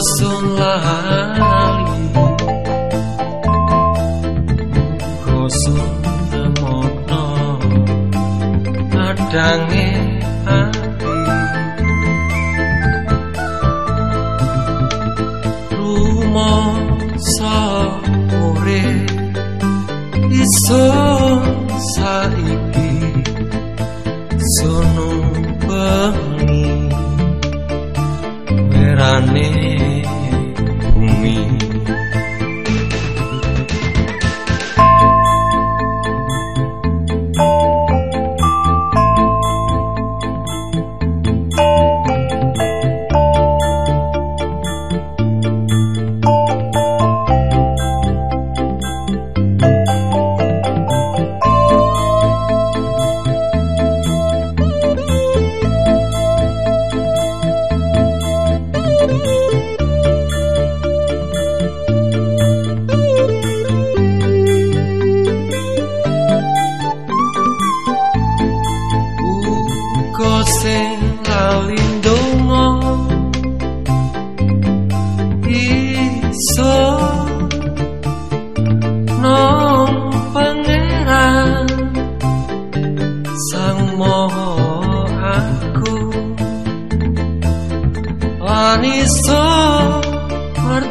Norosun lali. Kosun nemokno Adange ati Rumo sore Iso saiki Sono bengi. Merane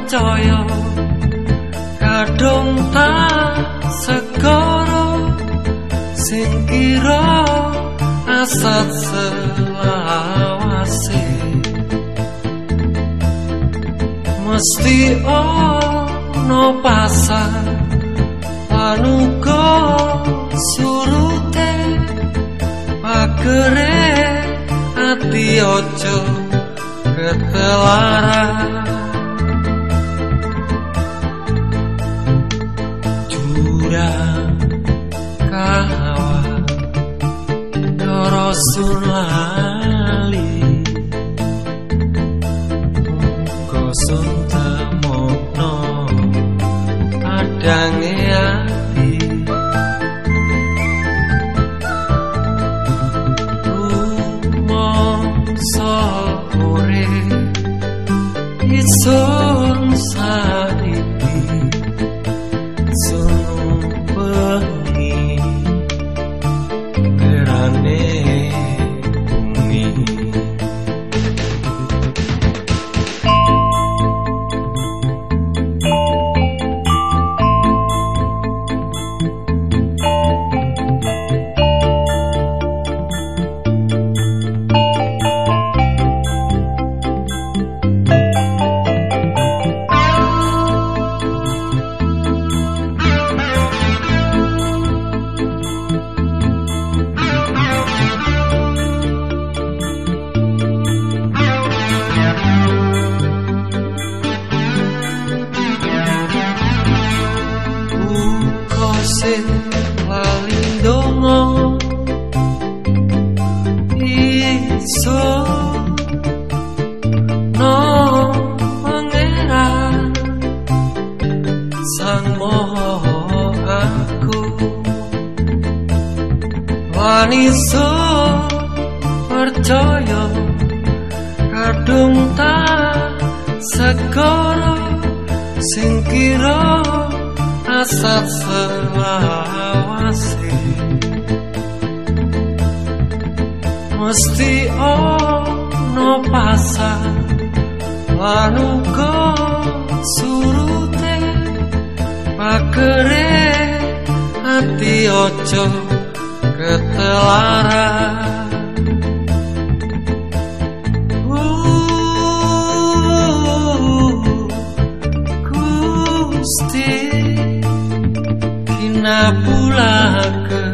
percaya Kadung tak segoro Sing kira asat selawase. Mesti ono pasar Panuko surute Pagere ati ojo ketelaran Dorosun lali Kosun temokno Adange Uga sing lalindonga Iso No pangeran Sang moho aku. Lan iso percaya Kadung tak segoro Sing kira asap selawase Mesti ono pasar Lan uga surute Pagere ati ojo ketelaran mana pula ke